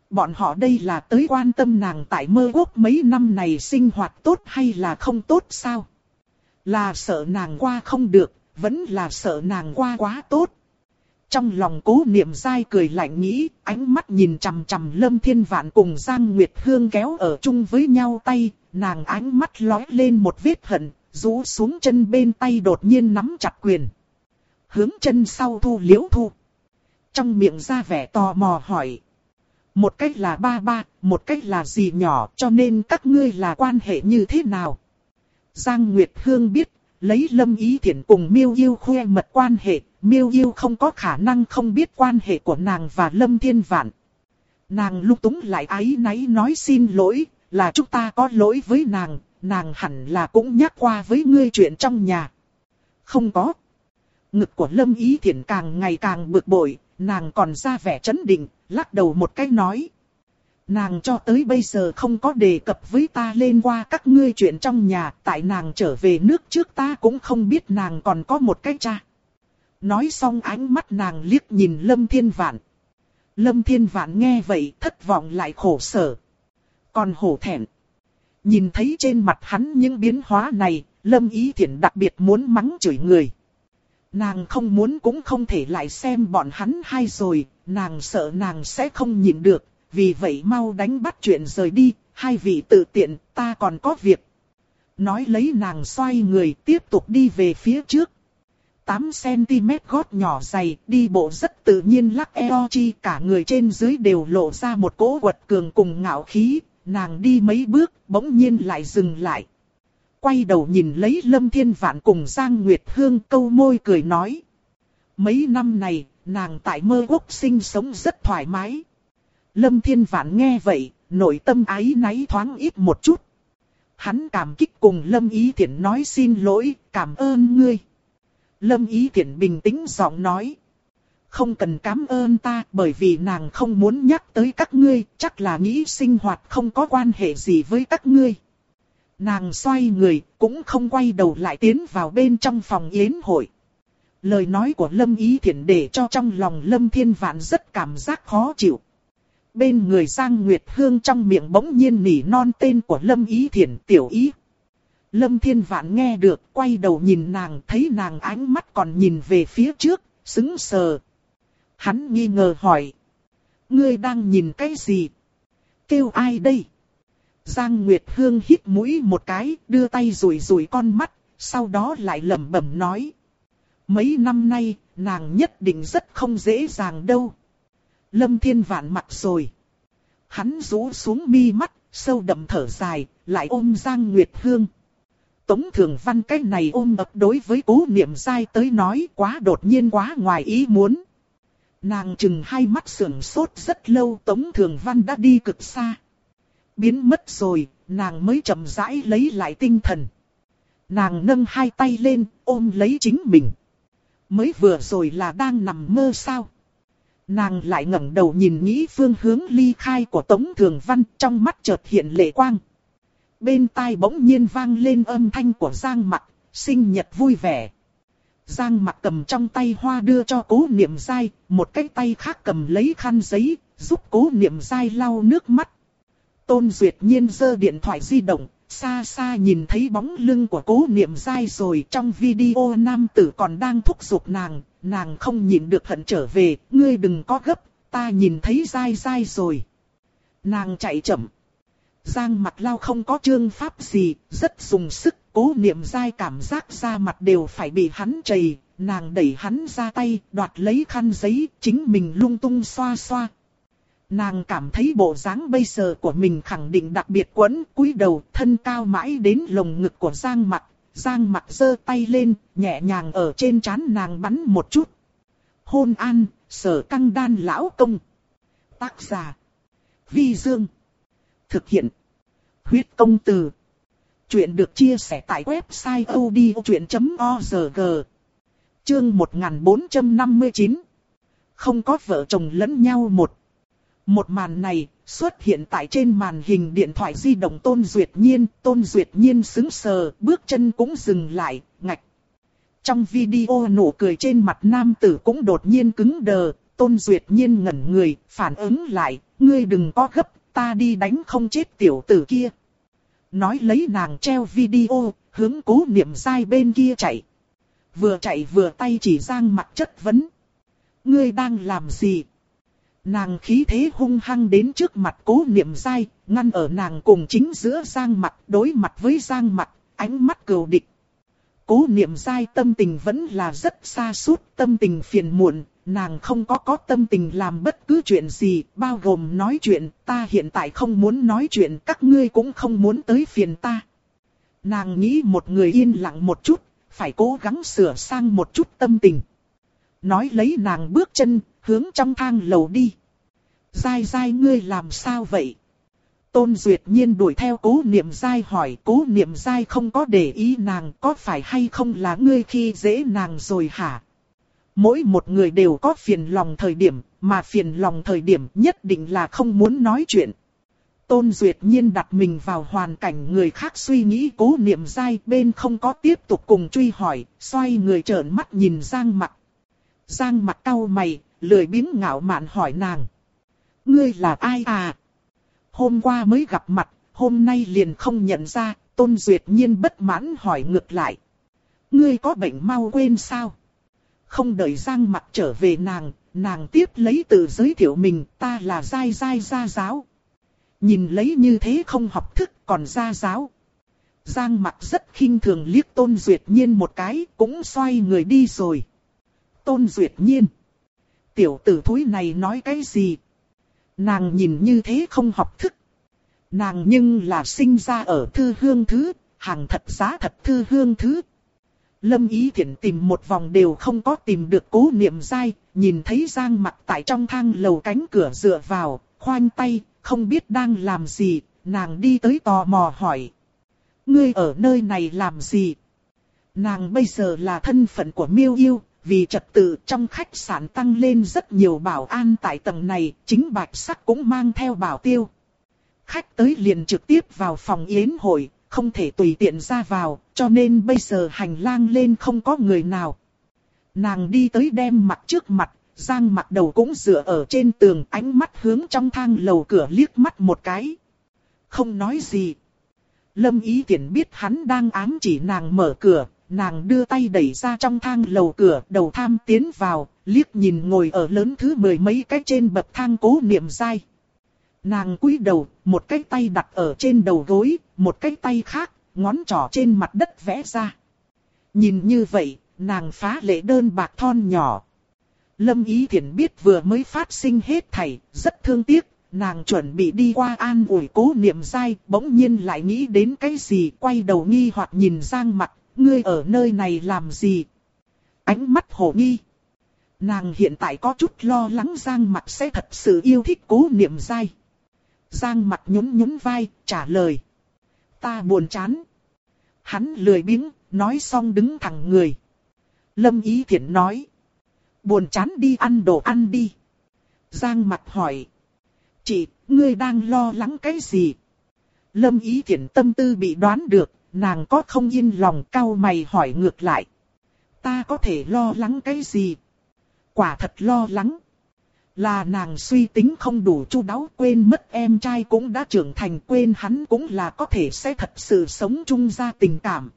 Bọn họ đây là tới quan tâm nàng tại mơ quốc mấy năm này sinh hoạt tốt hay là không tốt sao? Là sợ nàng qua không được, vẫn là sợ nàng qua quá tốt. Trong lòng cố niệm dai cười lạnh nghĩ, ánh mắt nhìn chằm chằm Lâm Thiên Vạn cùng Giang Nguyệt Hương kéo ở chung với nhau tay, nàng ánh mắt lói lên một vết hận, rũ xuống chân bên tay đột nhiên nắm chặt quyền. Hướng chân sau thu liễu thu. Trong miệng ra vẻ tò mò hỏi. Một cách là ba ba, một cách là gì nhỏ, cho nên các ngươi là quan hệ như thế nào? Giang Nguyệt Hương biết, lấy lâm ý thiện cùng miêu yêu khoe mật quan hệ, miêu yêu không có khả năng không biết quan hệ của nàng và lâm thiên vạn. Nàng lúc túng lại ái náy nói xin lỗi, là chúng ta có lỗi với nàng, nàng hẳn là cũng nhắc qua với ngươi chuyện trong nhà. Không có. Ngực của Lâm Ý Thiển càng ngày càng bực bội, nàng còn ra vẻ chấn định, lắc đầu một cái nói. Nàng cho tới bây giờ không có đề cập với ta lên qua các ngươi chuyện trong nhà, tại nàng trở về nước trước ta cũng không biết nàng còn có một cái cha. Nói xong ánh mắt nàng liếc nhìn Lâm Thiên Vạn. Lâm Thiên Vạn nghe vậy thất vọng lại khổ sở. Còn hổ thẹn. Nhìn thấy trên mặt hắn những biến hóa này, Lâm Ý Thiển đặc biệt muốn mắng chửi người. Nàng không muốn cũng không thể lại xem bọn hắn hay rồi, nàng sợ nàng sẽ không nhịn được, vì vậy mau đánh bắt chuyện rời đi, hai vị tự tiện, ta còn có việc. Nói lấy nàng xoay người tiếp tục đi về phía trước. 8cm gót nhỏ dày, đi bộ rất tự nhiên lắc eo chi cả người trên dưới đều lộ ra một cỗ quật cường cùng ngạo khí, nàng đi mấy bước, bỗng nhiên lại dừng lại. Quay đầu nhìn lấy Lâm Thiên Vạn cùng Giang Nguyệt Hương câu môi cười nói. Mấy năm này, nàng tại mơ quốc sinh sống rất thoải mái. Lâm Thiên Vạn nghe vậy, nội tâm ái náy thoáng ít một chút. Hắn cảm kích cùng Lâm Ý Thiển nói xin lỗi, cảm ơn ngươi. Lâm Ý Thiển bình tĩnh giọng nói. Không cần cảm ơn ta bởi vì nàng không muốn nhắc tới các ngươi, chắc là nghĩ sinh hoạt không có quan hệ gì với các ngươi. Nàng xoay người, cũng không quay đầu lại tiến vào bên trong phòng yến hội. Lời nói của Lâm Ý Thiển để cho trong lòng Lâm Thiên Vạn rất cảm giác khó chịu. Bên người Giang Nguyệt Hương trong miệng bỗng nhiên nỉ non tên của Lâm Ý Thiển tiểu ý. Lâm Thiên Vạn nghe được, quay đầu nhìn nàng, thấy nàng ánh mắt còn nhìn về phía trước, sững sờ. Hắn nghi ngờ hỏi. Ngươi đang nhìn cái gì? Kêu ai đây? Giang Nguyệt Hương hít mũi một cái, đưa tay rủi rủi con mắt, sau đó lại lẩm bẩm nói. Mấy năm nay, nàng nhất định rất không dễ dàng đâu. Lâm Thiên Vạn mặt rồi. Hắn rũ xuống mi mắt, sâu đậm thở dài, lại ôm Giang Nguyệt Hương. Tống Thường Văn cái này ôm ập đối với cố niệm dai tới nói quá đột nhiên quá ngoài ý muốn. Nàng chừng hai mắt sườn sốt rất lâu Tống Thường Văn đã đi cực xa. Biến mất rồi, nàng mới chậm rãi lấy lại tinh thần. Nàng nâng hai tay lên, ôm lấy chính mình. Mới vừa rồi là đang nằm mơ sao. Nàng lại ngẩng đầu nhìn nghĩ phương hướng ly khai của Tống Thường Văn trong mắt chợt hiện lệ quang. Bên tai bỗng nhiên vang lên âm thanh của Giang Mặc, sinh nhật vui vẻ. Giang Mặc cầm trong tay hoa đưa cho cố niệm dai, một cái tay khác cầm lấy khăn giấy, giúp cố niệm dai lau nước mắt. Tôn Duyệt Nhiên giơ điện thoại di động, xa xa nhìn thấy bóng lưng của cố niệm dai rồi trong video nam tử còn đang thúc giục nàng, nàng không nhìn được hận trở về, ngươi đừng có gấp, ta nhìn thấy dai dai rồi. Nàng chạy chậm. Giang mặt lao không có trương pháp gì, rất dùng sức, cố niệm dai cảm giác da mặt đều phải bị hắn chảy, nàng đẩy hắn ra tay, đoạt lấy khăn giấy, chính mình lung tung xoa xoa. Nàng cảm thấy bộ dáng bây giờ của mình khẳng định đặc biệt quẫn, cúi đầu, thân cao mãi đến lồng ngực của Giang mặt, Giang mặt giơ tay lên, nhẹ nhàng ở trên trán nàng bắn một chút. Hôn an, sở căng đan lão công. Tác giả. Vi Dương. Thực hiện. Huyết công từ. Chuyện được chia sẻ tại website odchuyện.org. Chương 1459. Không có vợ chồng lẫn nhau một. Một màn này xuất hiện tại trên màn hình điện thoại di động Tôn Duyệt Nhiên. Tôn Duyệt Nhiên xứng sờ, bước chân cũng dừng lại, ngạch. Trong video nụ cười trên mặt nam tử cũng đột nhiên cứng đờ, Tôn Duyệt Nhiên ngẩn người, phản ứng lại, ngươi đừng có gấp, ta đi đánh không chết tiểu tử kia. Nói lấy nàng treo video, hướng cố niệm sai bên kia chạy. Vừa chạy vừa tay chỉ giang mặt chất vấn. Ngươi đang làm gì? Nàng khí thế hung hăng đến trước mặt cố niệm dai, ngăn ở nàng cùng chính giữa giang mặt đối mặt với giang mặt, ánh mắt cừu địch. Cố niệm dai tâm tình vẫn là rất xa suốt, tâm tình phiền muộn, nàng không có có tâm tình làm bất cứ chuyện gì, bao gồm nói chuyện, ta hiện tại không muốn nói chuyện, các ngươi cũng không muốn tới phiền ta. Nàng nghĩ một người yên lặng một chút, phải cố gắng sửa sang một chút tâm tình. Nói lấy nàng bước chân, hướng trong thang lầu đi. Dai dai ngươi làm sao vậy? Tôn Duyệt Nhiên đuổi theo cố niệm dai hỏi cố niệm dai không có để ý nàng có phải hay không là ngươi khi dễ nàng rồi hả? Mỗi một người đều có phiền lòng thời điểm, mà phiền lòng thời điểm nhất định là không muốn nói chuyện. Tôn Duyệt Nhiên đặt mình vào hoàn cảnh người khác suy nghĩ cố niệm dai bên không có tiếp tục cùng truy hỏi, xoay người trợn mắt nhìn Giang mặt. Giang mặt cau mày, lười biếng ngạo mạn hỏi nàng. Ngươi là ai à? Hôm qua mới gặp mặt, hôm nay liền không nhận ra, Tôn Duyệt Nhiên bất mãn hỏi ngược lại. Ngươi có bệnh mau quên sao? Không đợi Giang mặt trở về nàng, nàng tiếp lấy tự giới thiệu mình, ta là dai dai gia giáo. Nhìn lấy như thế không học thức còn gia giáo. Giang mặt rất khinh thường liếc Tôn Duyệt Nhiên một cái, cũng xoay người đi rồi. Tôn Duyệt Nhiên. Tiểu tử thúi này nói cái gì? Nàng nhìn như thế không học thức. Nàng nhưng là sinh ra ở thư hương thứ, hàng thật giá thật thư hương thứ. Lâm Ý Thiển tìm một vòng đều không có tìm được cố niệm dai, nhìn thấy Giang mặt tại trong thang lầu cánh cửa dựa vào, khoanh tay, không biết đang làm gì, nàng đi tới tò mò hỏi. Ngươi ở nơi này làm gì? Nàng bây giờ là thân phận của miêu yêu, vì trật tự trong khách sạn tăng lên rất nhiều bảo an tại tầng này, chính bạch sắc cũng mang theo bảo tiêu. Khách tới liền trực tiếp vào phòng yến hội, không thể tùy tiện ra vào, cho nên bây giờ hành lang lên không có người nào. Nàng đi tới đem mặt trước mặt, giang mặt đầu cũng dựa ở trên tường ánh mắt hướng trong thang lầu cửa liếc mắt một cái. Không nói gì. Lâm ý tiện biết hắn đang ám chỉ nàng mở cửa, nàng đưa tay đẩy ra trong thang lầu cửa, đầu tham tiến vào, liếc nhìn ngồi ở lớn thứ mười mấy cái trên bậc thang cố niệm dai. Nàng cúi đầu, một cái tay đặt ở trên đầu gối, một cái tay khác, ngón trỏ trên mặt đất vẽ ra. Nhìn như vậy, nàng phá lệ đơn bạc thon nhỏ. Lâm Ý Thiển biết vừa mới phát sinh hết thảy, rất thương tiếc, nàng chuẩn bị đi qua an ủi cố niệm dai, bỗng nhiên lại nghĩ đến cái gì, quay đầu nghi hoặc nhìn Giang mặt, ngươi ở nơi này làm gì? Ánh mắt hồ nghi. Nàng hiện tại có chút lo lắng Giang Mặc sẽ thật sự yêu thích cố niệm dai. Giang Mặc nhún nhún vai, trả lời. Ta buồn chán. Hắn lười biếng, nói xong đứng thẳng người. Lâm Ý Thiển nói. Buồn chán đi ăn đồ ăn đi. Giang Mặc hỏi. Chị, ngươi đang lo lắng cái gì? Lâm Ý Thiển tâm tư bị đoán được, nàng có không yên lòng cau mày hỏi ngược lại. Ta có thể lo lắng cái gì? Quả thật lo lắng. Là nàng suy tính không đủ chu đáo quên mất em trai cũng đã trưởng thành quên hắn cũng là có thể sẽ thật sự sống chung ra tình cảm.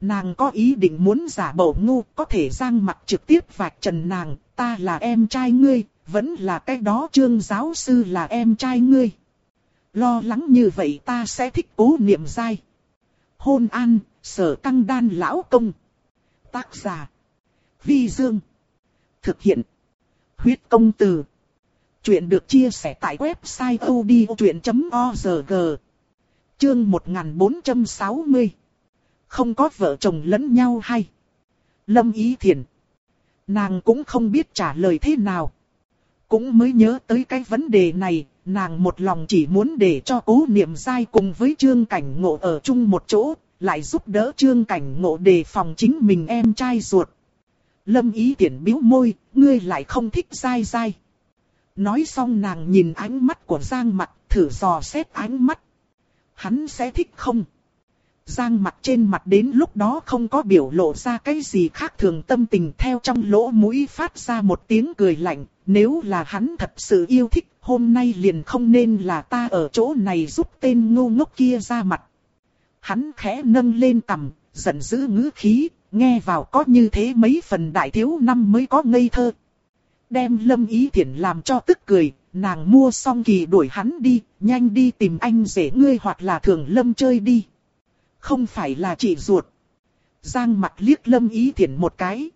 Nàng có ý định muốn giả bộ ngu có thể giang mặt trực tiếp vạch trần nàng, ta là em trai ngươi, vẫn là cái đó trương giáo sư là em trai ngươi. Lo lắng như vậy ta sẽ thích cố niệm dai. Hôn an, sở căng đan lão công. Tác giả. Vi Dương. Thực hiện. Huyết công từ. Chuyện được chia sẻ tại website odchuyện.org. Chương 1460. Không có vợ chồng lẫn nhau hay. Lâm Ý Thiền. Nàng cũng không biết trả lời thế nào. Cũng mới nhớ tới cái vấn đề này, nàng một lòng chỉ muốn để cho cố niệm dai cùng với trương cảnh ngộ ở chung một chỗ, lại giúp đỡ trương cảnh ngộ đề phòng chính mình em trai ruột. Lâm ý tiện biếu môi, ngươi lại không thích dai dai. Nói xong nàng nhìn ánh mắt của Giang mặt, thử dò xét ánh mắt. Hắn sẽ thích không? Giang mặt trên mặt đến lúc đó không có biểu lộ ra cái gì khác thường tâm tình theo trong lỗ mũi phát ra một tiếng cười lạnh. Nếu là hắn thật sự yêu thích, hôm nay liền không nên là ta ở chỗ này giúp tên ngu ngốc kia ra mặt. Hắn khẽ nâng lên cằm, giận dữ ngữ khí, nghe vào có như thế mấy phần đại thiếu năm mới có ngây thơ. Đem lâm ý thiện làm cho tức cười, nàng mua xong kỳ đuổi hắn đi, nhanh đi tìm anh rể ngươi hoặc là thường lâm chơi đi. Không phải là chị ruột. Giang mặt liếc lâm ý Thiển một cái.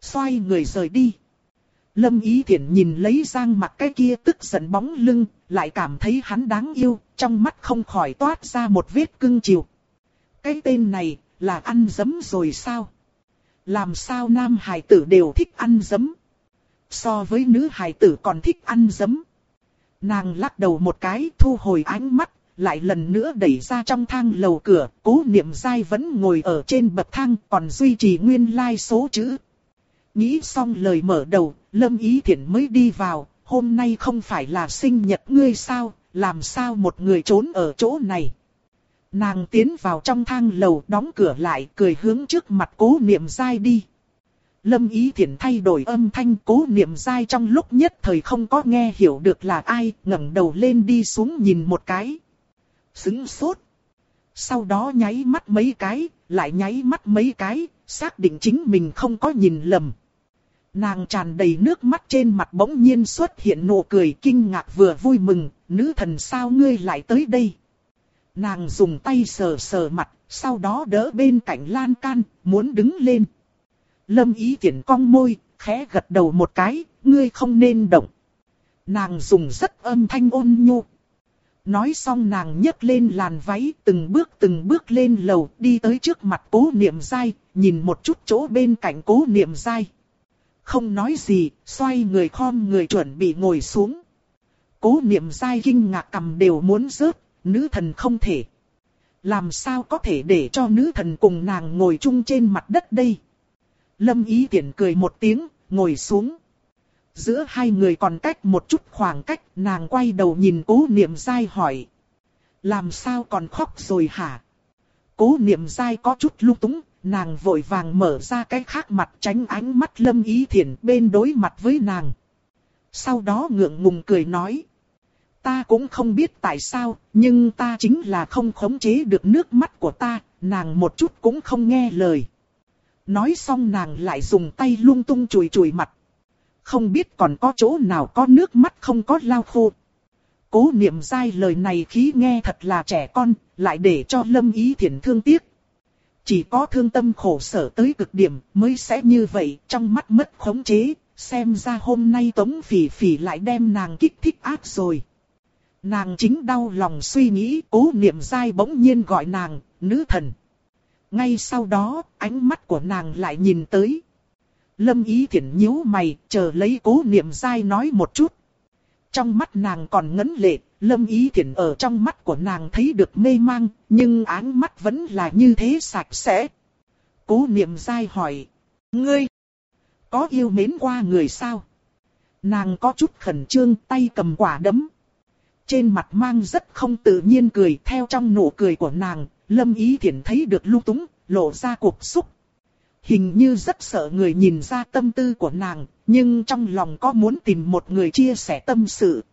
Xoay người rời đi. Lâm ý Thiển nhìn lấy giang mặt cái kia tức giận bóng lưng, lại cảm thấy hắn đáng yêu, trong mắt không khỏi toát ra một vết cưng chiều. Cái tên này, là ăn dấm rồi sao? Làm sao nam hài tử đều thích ăn dấm? So với nữ hài tử còn thích ăn dấm. Nàng lắc đầu một cái thu hồi ánh mắt, lại lần nữa đẩy ra trong thang lầu cửa, cố niệm dai vẫn ngồi ở trên bậc thang còn duy trì nguyên lai like số chữ. Nghĩ xong lời mở đầu, Lâm Ý Thiển mới đi vào, hôm nay không phải là sinh nhật ngươi sao, làm sao một người trốn ở chỗ này. Nàng tiến vào trong thang lầu đóng cửa lại cười hướng trước mặt cố niệm dai đi. Lâm Ý Thiển thay đổi âm thanh cố niệm dai trong lúc nhất thời không có nghe hiểu được là ai, ngẩng đầu lên đi xuống nhìn một cái. Xứng sốt. Sau đó nháy mắt mấy cái, lại nháy mắt mấy cái, xác định chính mình không có nhìn lầm. Nàng tràn đầy nước mắt trên mặt bỗng nhiên xuất hiện nụ cười kinh ngạc vừa vui mừng, nữ thần sao ngươi lại tới đây. Nàng dùng tay sờ sờ mặt, sau đó đỡ bên cạnh lan can, muốn đứng lên. Lâm ý tiện cong môi, khẽ gật đầu một cái, ngươi không nên động. Nàng dùng rất âm thanh ôn nhu. Nói xong nàng nhấc lên làn váy từng bước từng bước lên lầu đi tới trước mặt cố niệm dai, nhìn một chút chỗ bên cạnh cố niệm dai. Không nói gì, xoay người khom người chuẩn bị ngồi xuống. Cố niệm dai kinh ngạc cầm đều muốn rớt, nữ thần không thể. Làm sao có thể để cho nữ thần cùng nàng ngồi chung trên mặt đất đây? Lâm ý tiện cười một tiếng, ngồi xuống. Giữa hai người còn cách một chút khoảng cách, nàng quay đầu nhìn cố niệm dai hỏi. Làm sao còn khóc rồi hả? Cố niệm dai có chút lung túng, nàng vội vàng mở ra cái khác mặt tránh ánh mắt lâm ý thiện bên đối mặt với nàng. Sau đó ngượng ngùng cười nói. Ta cũng không biết tại sao, nhưng ta chính là không khống chế được nước mắt của ta, nàng một chút cũng không nghe lời. Nói xong nàng lại dùng tay lung tung chùi chùi mặt. Không biết còn có chỗ nào có nước mắt không có lau khô. Cố niệm dai lời này khí nghe thật là trẻ con, lại để cho lâm ý thiện thương tiếc. Chỉ có thương tâm khổ sở tới cực điểm mới sẽ như vậy, trong mắt mất khống chế, xem ra hôm nay tống phỉ phỉ lại đem nàng kích thích ác rồi. Nàng chính đau lòng suy nghĩ, cố niệm dai bỗng nhiên gọi nàng, nữ thần. Ngay sau đó, ánh mắt của nàng lại nhìn tới. Lâm ý thiện nhíu mày, chờ lấy cố niệm dai nói một chút. Trong mắt nàng còn ngấn lệ, lâm ý thiện ở trong mắt của nàng thấy được mê mang, nhưng áng mắt vẫn là như thế sạch sẽ. Cố niệm dai hỏi, ngươi, có yêu mến qua người sao? Nàng có chút khẩn trương tay cầm quả đấm. Trên mặt mang rất không tự nhiên cười theo trong nụ cười của nàng, lâm ý thiện thấy được lưu túng, lộ ra cuộc xúc. Hình như rất sợ người nhìn ra tâm tư của nàng, nhưng trong lòng có muốn tìm một người chia sẻ tâm sự.